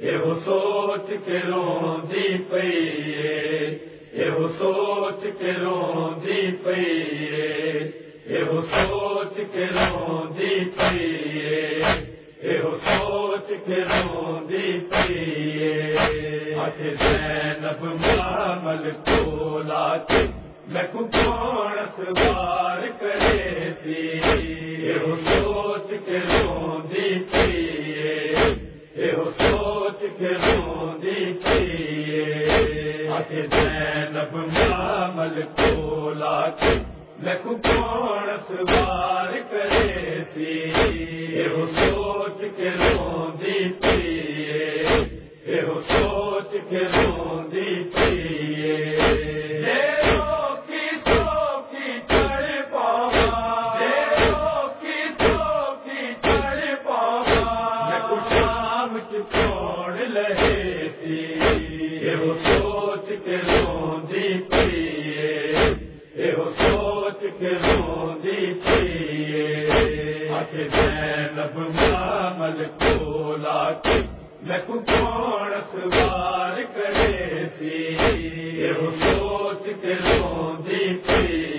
یہ سوچ کے رو دی پی یہ سوچ کے رو دی پی یہ سوچ کے رو دی پی یہ سوچ کے رو دی پی زینب مامل کو لاچ میں کون سوار کرے تھی یہ سوچ کے رو دی پی زینب مامل کو کون سوار کرے تھی۔ سوچ کے رو دی شام کی چھوڑ لہے تھی، یہ سوچ کے رو دی پی یہ سوچ کے رو دی پی زینب مامل کو لاچ میں کون سوار کرے تھی۔ یہ سوچ کے رو دی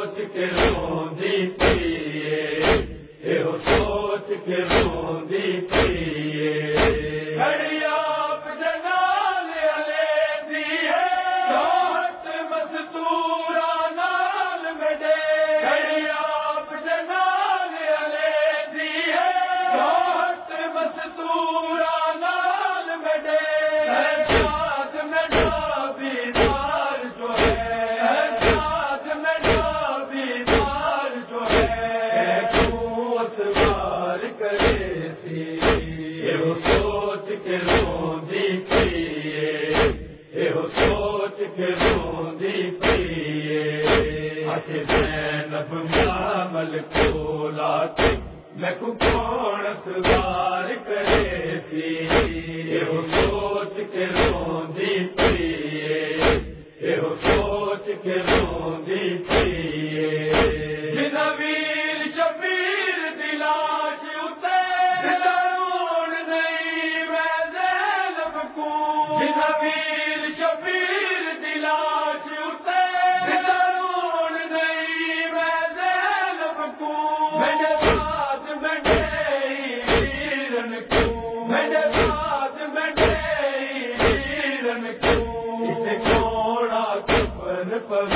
سوچ کے رو دی زینب مامل میں کون سوار کرے تھی؟ یہ سوچ کے رو دی پی یہ سوچ کے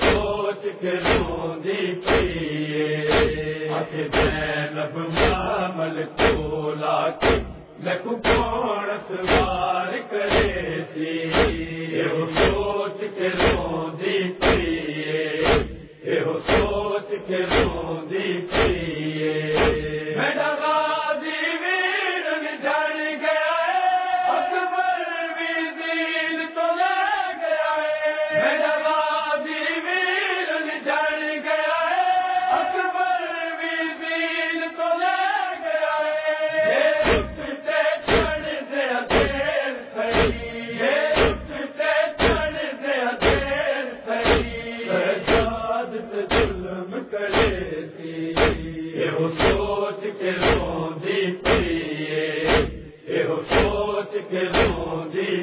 سوچ کے رو دی پی زینب مامل کو لاچ میں کون سوار کرے تھی۔ یہ سوچ کے یہ سوچ کے رو دی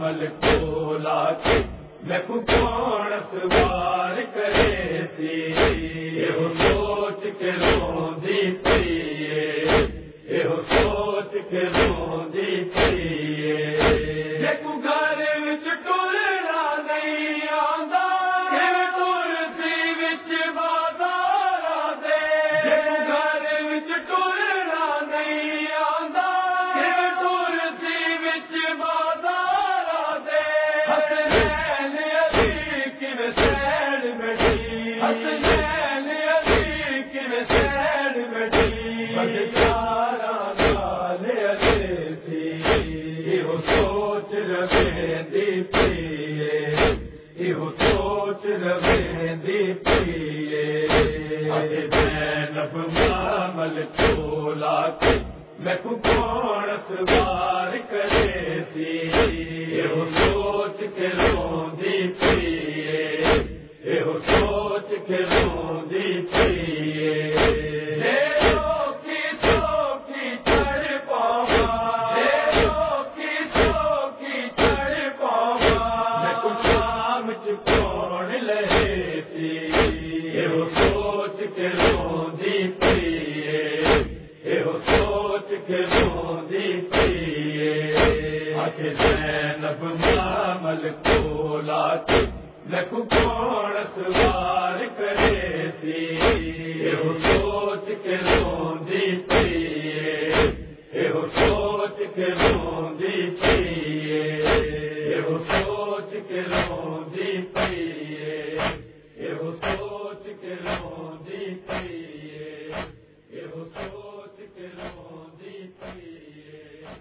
مل میں کون سوار کرے تھی سوچ کے رو دی یہ سوچ کے دی سوچ رہے دیپیے یہ سوچ رہے رے دیپیے۔ نب مامل چولا میں کون سوار کرے تھی؟ یہ سوچ کے رو دیپیے۔ زینب مامل لکھو کون سوار کرے یہ سوچ کے روندی تھی یہ سوچ کے روندی تھی یہ سوچ کے